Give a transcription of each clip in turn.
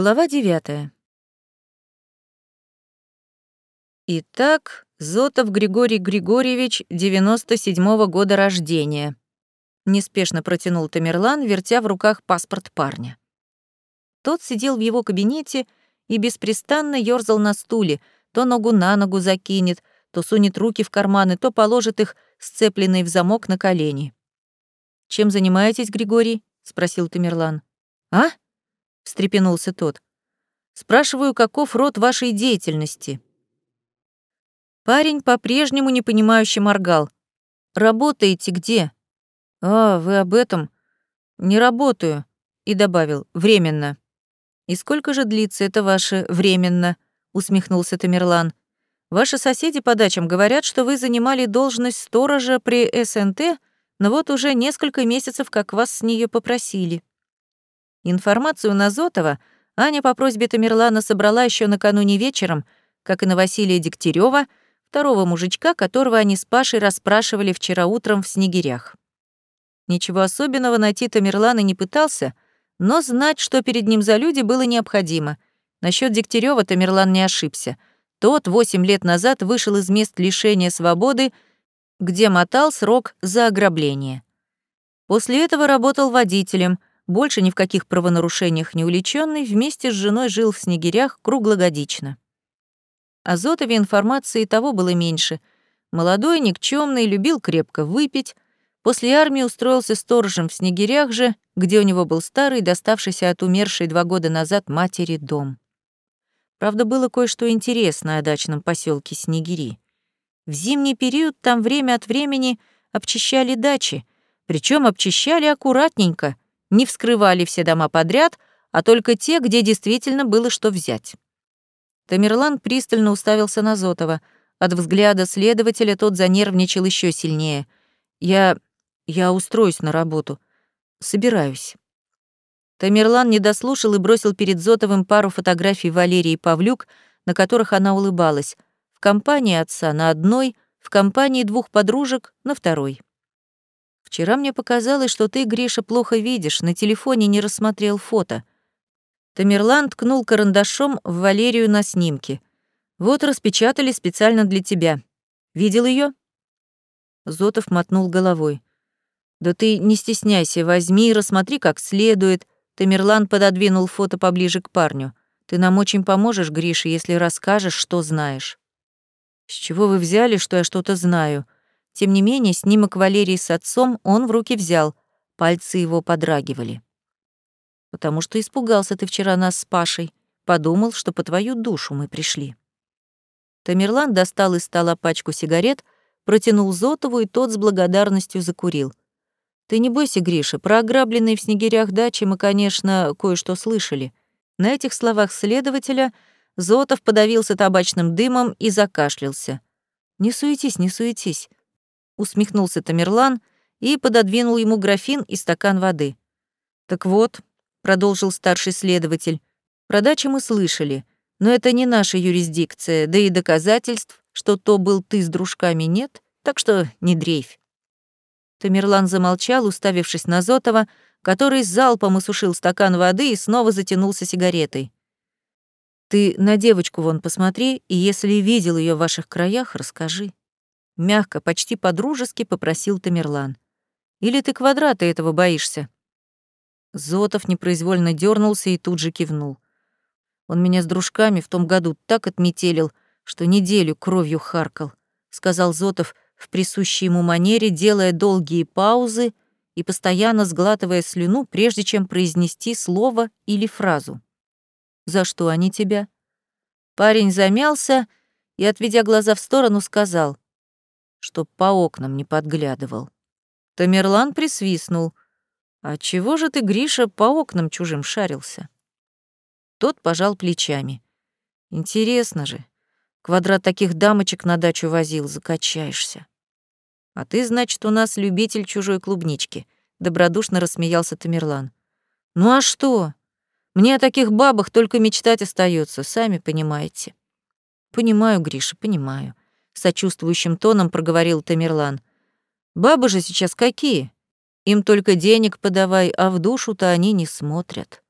Глава девятая. Итак, Зотов Григорий Григорьевич, 97-го года рождения. Неспешно протянул Тамерлан, вертя в руках паспорт парня. Тот сидел в его кабинете и беспрестанно ёрзал на стуле, то ногу на ногу закинет, то сунет руки в карманы, то положит их, сцепленные в замок, на колени. «Чем занимаетесь, Григорий?» — спросил Тамерлан. «А?» — встрепенулся тот. «Спрашиваю, каков род вашей деятельности?» Парень по-прежнему непонимающе моргал. «Работаете где?» «А, вы об этом?» «Не работаю», — и добавил, «временно». «И сколько же длится это ваше «временно»?» — усмехнулся Тамерлан. «Ваши соседи по дачам говорят, что вы занимали должность сторожа при СНТ, но вот уже несколько месяцев, как вас с нее попросили». Информацию на Зотова Аня по просьбе Тамерлана собрала еще накануне вечером, как и на Василия Дегтярева, второго мужичка, которого они с Пашей расспрашивали вчера утром в Снегирях. Ничего особенного найти Тамерлан и не пытался, но знать, что перед ним за люди, было необходимо. Насчет Дегтярева Тамерлан не ошибся. Тот восемь лет назад вышел из мест лишения свободы, где мотал срок за ограбление. После этого работал водителем, больше ни в каких правонарушениях не уличенный, вместе с женой жил в Снегирях круглогодично. О Зотове информации того было меньше. Молодой, никчемный, любил крепко выпить. После армии устроился сторожем в Снегирях же, где у него был старый, доставшийся от умершей два года назад матери дом. Правда, было кое-что интересное о дачном поселке Снегири. В зимний период там время от времени обчищали дачи, причем обчищали аккуратненько, не вскрывали все дома подряд, а только те, где действительно было что взять. Тамерлан пристально уставился на Зотова. От взгляда следователя тот занервничал еще сильнее. «Я... я устроюсь на работу. Собираюсь». Тамерлан не дослушал и бросил перед Зотовым пару фотографий Валерии Павлюк, на которых она улыбалась. В компании отца на одной, в компании двух подружек на второй. «Вчера мне показалось, что ты, Гриша, плохо видишь, на телефоне не рассмотрел фото», Тамерлан ткнул карандашом в Валерию на снимке. «Вот распечатали специально для тебя. Видел ее? Зотов мотнул головой. «Да ты не стесняйся, возьми и рассмотри как следует». Тамерлан пододвинул фото поближе к парню. «Ты нам очень поможешь, Гриша, если расскажешь, что знаешь». «С чего вы взяли, что я что-то знаю?» Тем не менее, снимок Валерии с отцом он в руки взял, пальцы его подрагивали потому что испугался ты вчера нас с Пашей, подумал, что по твою душу мы пришли». Тамерлан достал из стола пачку сигарет, протянул Зотову, и тот с благодарностью закурил. «Ты не бойся, Гриша, про ограбленные в снегирях дачи мы, конечно, кое-что слышали». На этих словах следователя Зотов подавился табачным дымом и закашлялся. «Не суетись, не суетись», — усмехнулся Тамерлан и пододвинул ему графин и стакан воды. «Так вот, продолжил старший следователь. Про дачу мы слышали, но это не наша юрисдикция, да и доказательств, что то был ты с дружками, нет, так что не дрейфь. Тамерлан замолчал, уставившись на Зотова, который залпом осушил стакан воды и снова затянулся сигаретой. «Ты на девочку вон посмотри, и если видел ее в ваших краях, расскажи». Мягко, почти по-дружески попросил Тамерлан. «Или ты квадрата этого боишься?» Зотов непроизвольно дернулся и тут же кивнул. Он меня с дружками в том году так отметелил, что неделю кровью харкал, сказал Зотов в присущей ему манере, делая долгие паузы и постоянно сглатывая слюну, прежде чем произнести слово или фразу. «За что они тебя?» Парень замялся и, отведя глаза в сторону, сказал, чтоб по окнам не подглядывал. Тамерлан присвистнул — «А чего же ты, Гриша, по окнам чужим шарился?» Тот пожал плечами. «Интересно же. Квадрат таких дамочек на дачу возил, закачаешься». «А ты, значит, у нас любитель чужой клубнички», — добродушно рассмеялся Тамерлан. «Ну а что? Мне о таких бабах только мечтать остается, сами понимаете». «Понимаю, Гриша, понимаю», — сочувствующим тоном проговорил Тамерлан. «Бабы же сейчас какие? Им только денег подавай, а в душу-то они не смотрят.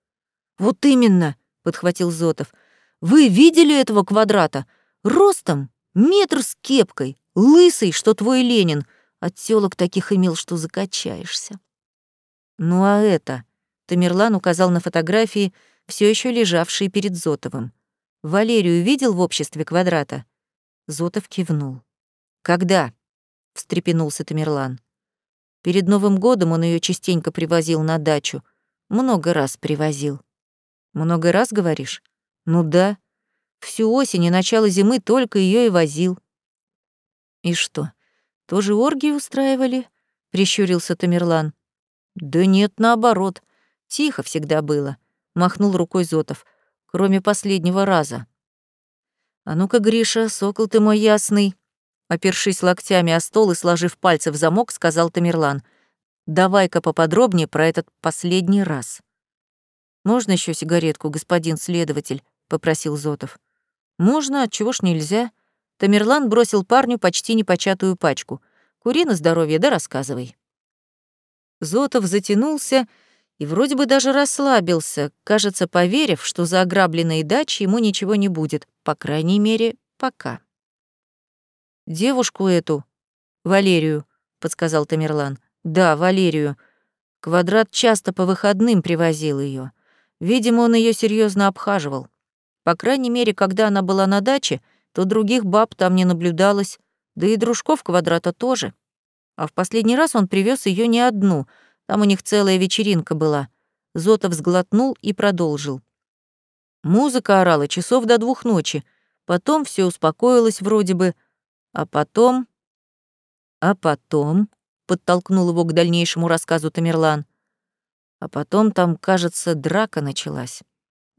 Вот именно, подхватил Зотов. «Вы видели этого квадрата? Ростом метр с кепкой, лысый, что твой Ленин. От тёлок таких имел, что закачаешься». «Ну а это?» — Тамерлан указал на фотографии, все еще лежавшие перед Зотовым. «Валерию видел в обществе квадрата?» Зотов кивнул. «Когда?» — встрепенулся Тамерлан. Перед Новым годом он ее частенько привозил на дачу. Много раз привозил. Много раз, говоришь? Ну да. Всю осень и начало зимы только ее и возил. И что, тоже оргии устраивали? Прищурился Тамерлан. Да нет, наоборот. Тихо всегда было. Махнул рукой Зотов. Кроме последнего раза. А ну-ка, Гриша, сокол ты мой ясный. Опершись локтями о стол и сложив пальцы в замок, сказал Тамерлан. «Давай-ка поподробнее про этот последний раз». «Можно еще сигаретку, господин следователь?» — попросил Зотов. «Можно, чего ж нельзя?» Тамерлан бросил парню почти непочатую пачку. «Кури на здоровье, да рассказывай». Зотов затянулся и вроде бы даже расслабился, кажется, поверив, что за ограбленной дачей ему ничего не будет, по крайней мере, пока. Девушку эту, Валерию, подсказал Тамерлан. Да, Валерию. Квадрат часто по выходным привозил ее. Видимо, он ее серьезно обхаживал. По крайней мере, когда она была на даче, то других баб там не наблюдалось, да и дружков квадрата тоже. А в последний раз он привез ее не одну, там у них целая вечеринка была. Зотов сглотнул и продолжил. Музыка орала часов до двух ночи. Потом все успокоилось вроде бы, а потом... А потом... Подтолкнул его к дальнейшему рассказу Тамерлан. А потом там, кажется, драка началась.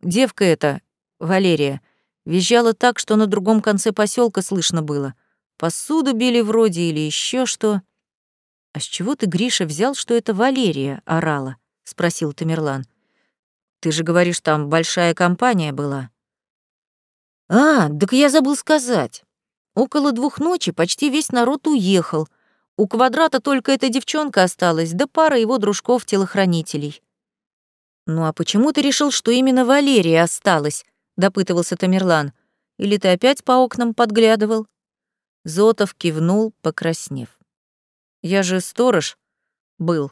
Девка эта, Валерия, визжала так, что на другом конце поселка слышно было. Посуду били вроде или еще что. «А с чего ты, Гриша, взял, что это Валерия орала?» — спросил Тамерлан. «Ты же говоришь, там большая компания была». «А, так я забыл сказать. Около двух ночи почти весь народ уехал. У квадрата только эта девчонка осталась, да пара его дружков-телохранителей. «Ну а почему ты решил, что именно Валерия осталась?» — допытывался Тамерлан. «Или ты опять по окнам подглядывал?» Зотов кивнул, покраснев. «Я же сторож был.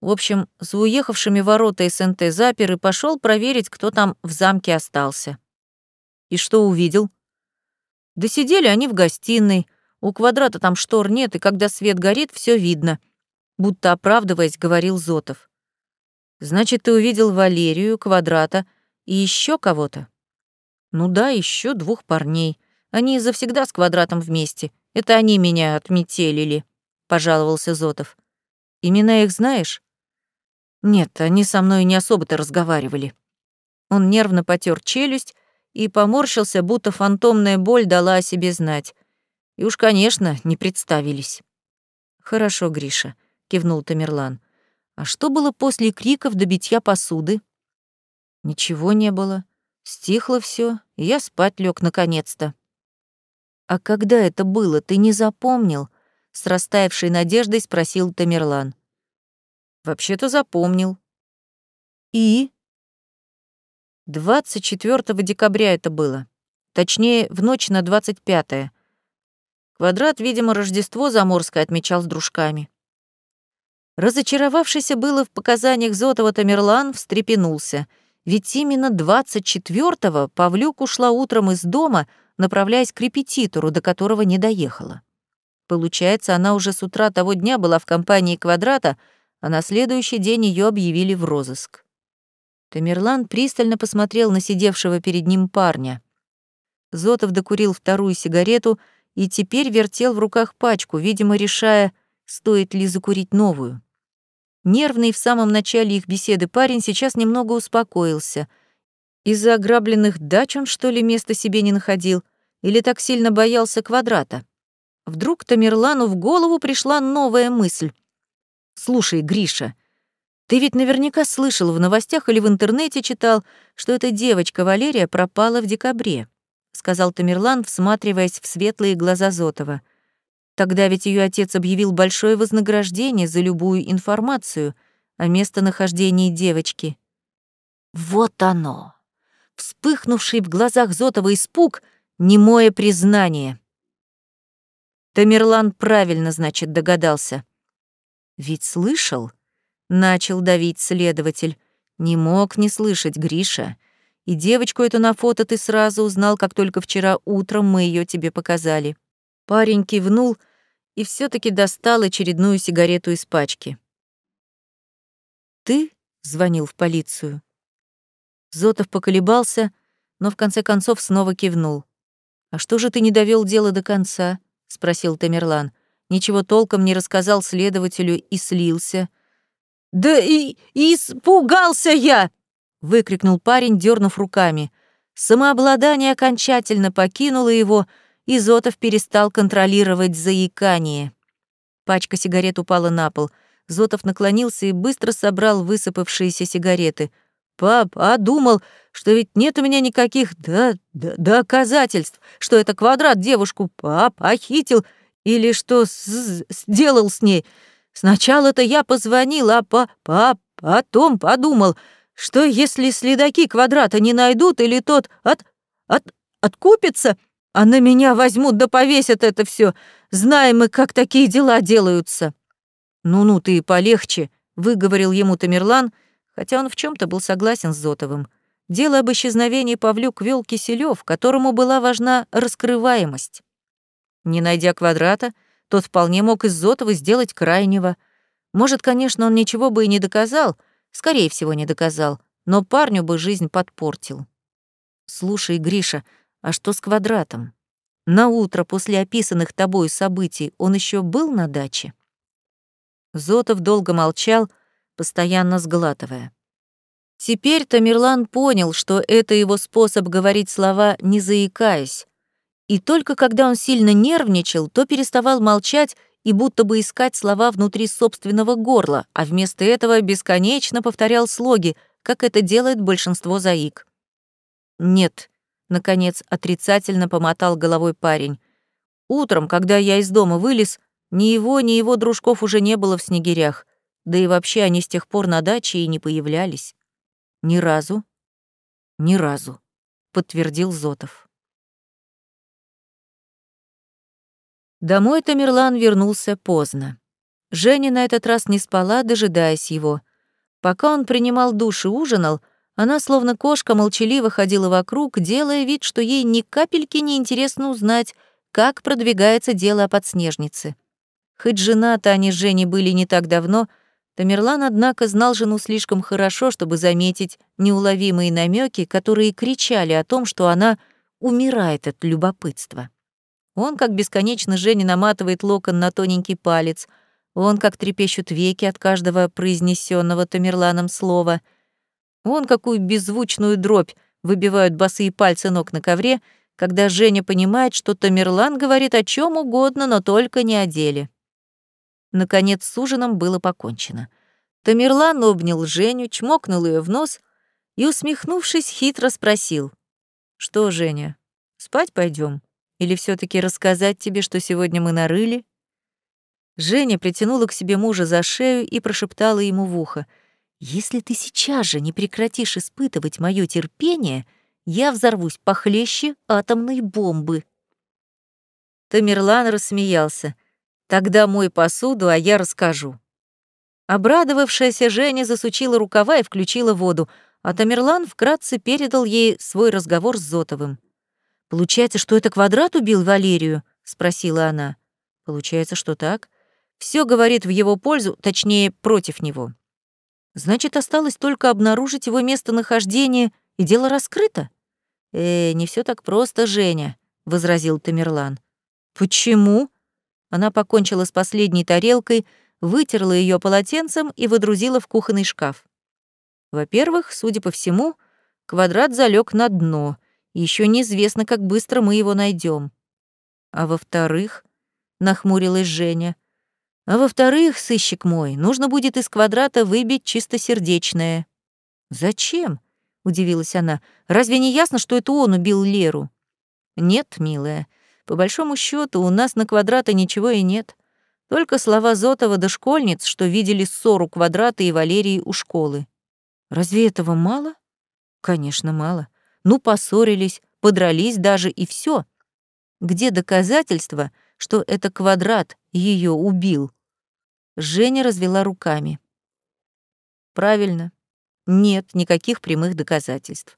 В общем, за уехавшими ворота СНТ запер и пошел проверить, кто там в замке остался. И что увидел?» Да сидели они в гостиной, у квадрата там штор нет, и когда свет горит, все видно. Будто оправдываясь, говорил Зотов. Значит, ты увидел Валерию, квадрата и еще кого-то? Ну да, еще двух парней. Они завсегда с квадратом вместе. Это они меня отметелили, пожаловался Зотов. Имена их знаешь? Нет, они со мной не особо-то разговаривали. Он нервно потер челюсть и поморщился, будто фантомная боль дала о себе знать. И уж, конечно, не представились. «Хорошо, Гриша», — кивнул Тамерлан. «А что было после криков до битья посуды?» «Ничего не было. Стихло все, и я спать лег наконец-то». «А когда это было, ты не запомнил?» — с растаявшей надеждой спросил Тамерлан. «Вообще-то запомнил». «И?» 24 декабря это было. Точнее, в ночь на 25-е. Квадрат, видимо, Рождество заморское отмечал с дружками. Разочаровавшийся было в показаниях Зотова Тамерлан встрепенулся, ведь именно 24-го Павлюк ушла утром из дома, направляясь к репетитору, до которого не доехала. Получается, она уже с утра того дня была в компании «Квадрата», а на следующий день ее объявили в розыск. Тамерлан пристально посмотрел на сидевшего перед ним парня. Зотов докурил вторую сигарету и теперь вертел в руках пачку, видимо, решая, стоит ли закурить новую. Нервный в самом начале их беседы парень сейчас немного успокоился. Из-за ограбленных дач он, что ли, места себе не находил? Или так сильно боялся квадрата? Вдруг Тамерлану в голову пришла новая мысль. «Слушай, Гриша, ты ведь наверняка слышал в новостях или в интернете читал, что эта девочка Валерия пропала в декабре, сказал Тамерлан, всматриваясь в светлые глаза Зотова. Тогда ведь ее отец объявил большое вознаграждение за любую информацию о местонахождении девочки. Вот оно. вспыхнувший в глазах Зотова испуг, немое признание. Тамерлан правильно, значит, догадался. Ведь слышал? Начал давить следователь. Не мог не слышать, Гриша. И девочку эту на фото ты сразу узнал, как только вчера утром мы ее тебе показали. Парень кивнул и все таки достал очередную сигарету из пачки. «Ты?» — звонил в полицию. Зотов поколебался, но в конце концов снова кивнул. «А что же ты не довел дело до конца?» — спросил Тамерлан. Ничего толком не рассказал следователю и слился. «Да и, испугался я!» — выкрикнул парень, дернув руками. Самообладание окончательно покинуло его, и Зотов перестал контролировать заикание. Пачка сигарет упала на пол. Зотов наклонился и быстро собрал высыпавшиеся сигареты. «Пап, а думал, что ведь нет у меня никаких да, да, доказательств, что это квадрат девушку пап похитил или что с сделал с ней. Сначала-то я позвонил, а по по потом подумал, что если следаки квадрата не найдут или тот от от откупится, а на меня возьмут да повесят это все. Знаем мы, как такие дела делаются. Ну-ну, ты полегче, выговорил ему Тамерлан, хотя он в чем то был согласен с Зотовым. Дело об исчезновении Павлюк вел Киселёв, которому была важна раскрываемость. Не найдя квадрата, тот вполне мог из Зотова сделать крайнего. Может, конечно, он ничего бы и не доказал, скорее всего, не доказал, но парню бы жизнь подпортил. «Слушай, Гриша, а что с квадратом? На утро после описанных тобой событий он еще был на даче?» Зотов долго молчал, постоянно сглатывая. Теперь Тамерлан понял, что это его способ говорить слова, не заикаясь. И только когда он сильно нервничал, то переставал молчать и будто бы искать слова внутри собственного горла, а вместо этого бесконечно повторял слоги, как это делает большинство заик. «Нет», — наконец отрицательно помотал головой парень. «Утром, когда я из дома вылез, ни его, ни его дружков уже не было в снегирях, да и вообще они с тех пор на даче и не появлялись». «Ни разу?» «Ни разу», — подтвердил Зотов. Домой Тамерлан вернулся поздно. Женя на этот раз не спала, дожидаясь его. Пока он принимал душ и ужинал, она, словно кошка, молчаливо ходила вокруг, делая вид, что ей ни капельки не интересно узнать, как продвигается дело о подснежнице. Хоть жена-то они с Женей были не так давно — Тамерлан, однако, знал жену слишком хорошо, чтобы заметить неуловимые намеки, которые кричали о том, что она умирает от любопытства. Он, как бесконечно Женя наматывает локон на тоненький палец, он, как трепещут веки от каждого произнесенного Тамерланом слова, он, какую беззвучную дробь выбивают босые пальцы ног на ковре, когда Женя понимает, что Тамерлан говорит о чем угодно, но только не о деле. Наконец с ужином было покончено. Тамерлан обнял Женю, чмокнул ее в нос и, усмехнувшись, хитро спросил. «Что, Женя, спать пойдем? Или все таки рассказать тебе, что сегодня мы нарыли?» Женя притянула к себе мужа за шею и прошептала ему в ухо. «Если ты сейчас же не прекратишь испытывать мое терпение, я взорвусь похлеще атомной бомбы». Тамерлан рассмеялся. Тогда мой посуду, а я расскажу. Обрадовавшаяся Женя засучила рукава и включила воду, а Тамерлан вкратце передал ей свой разговор с Зотовым. «Получается, что это квадрат убил Валерию?» — спросила она. «Получается, что так. Все говорит в его пользу, точнее, против него. Значит, осталось только обнаружить его местонахождение, и дело раскрыто?» «Э, не все так просто, Женя», — возразил Тамерлан. «Почему?» Она покончила с последней тарелкой, вытерла ее полотенцем и выдрузила в кухонный шкаф. Во-первых, судя по всему, квадрат залег на дно, еще неизвестно, как быстро мы его найдем. А во-вторых, нахмурилась Женя, а во-вторых, сыщик мой, нужно будет из квадрата выбить чистосердечное. Зачем? удивилась она. Разве не ясно, что это он убил Леру? Нет, милая, по большому счету у нас на квадрата ничего и нет. Только слова Зотова до школьниц, что видели ссору квадрата и Валерии у школы. Разве этого мало? Конечно, мало. ну поссорились, подрались даже и все. Где доказательства, что это квадрат ее убил? Женя развела руками. Правильно. Нет никаких прямых доказательств.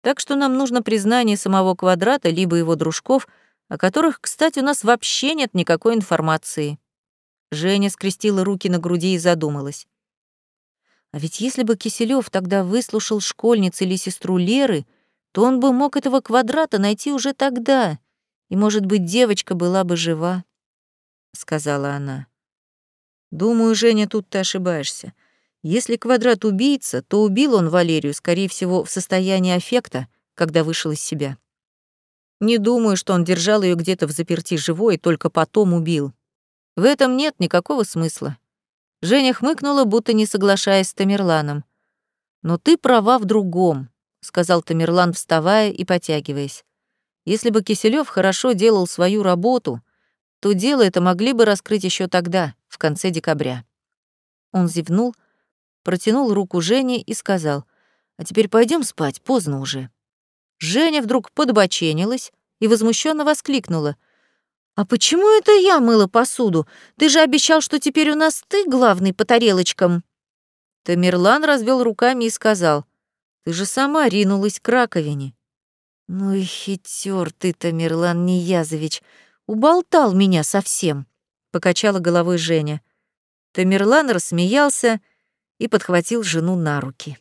Так что нам нужно признание самого квадрата либо его дружков, о которых, кстати, у нас вообще нет никакой информации. Женя скрестила руки на груди и задумалась. А ведь если бы Киселёв тогда выслушал школьниц или сестру Леры, то он бы мог этого квадрата найти уже тогда, и, может быть, девочка была бы жива, — сказала она. Думаю, Женя, тут ты ошибаешься. Если квадрат убийца, то убил он Валерию, скорее всего, в состоянии аффекта, когда вышел из себя. Не думаю, что он держал ее где-то в заперти живой и только потом убил. В этом нет никакого смысла. Женя хмыкнула, будто не соглашаясь с Тамерланом. «Но ты права в другом», — сказал Тамерлан, вставая и потягиваясь. «Если бы Киселёв хорошо делал свою работу, то дело это могли бы раскрыть еще тогда, в конце декабря». Он зевнул, протянул руку Жене и сказал, «А теперь пойдем спать, поздно уже». Женя вдруг подбоченилась и возмущенно воскликнула — «А почему это я мыла посуду? Ты же обещал, что теперь у нас ты главный по тарелочкам». Тамерлан развел руками и сказал, «Ты же сама ринулась к раковине». «Ну и хитер ты, Тамерлан Ниязович, уболтал меня совсем», — покачала головой Женя. Тамерлан рассмеялся и подхватил жену на руки.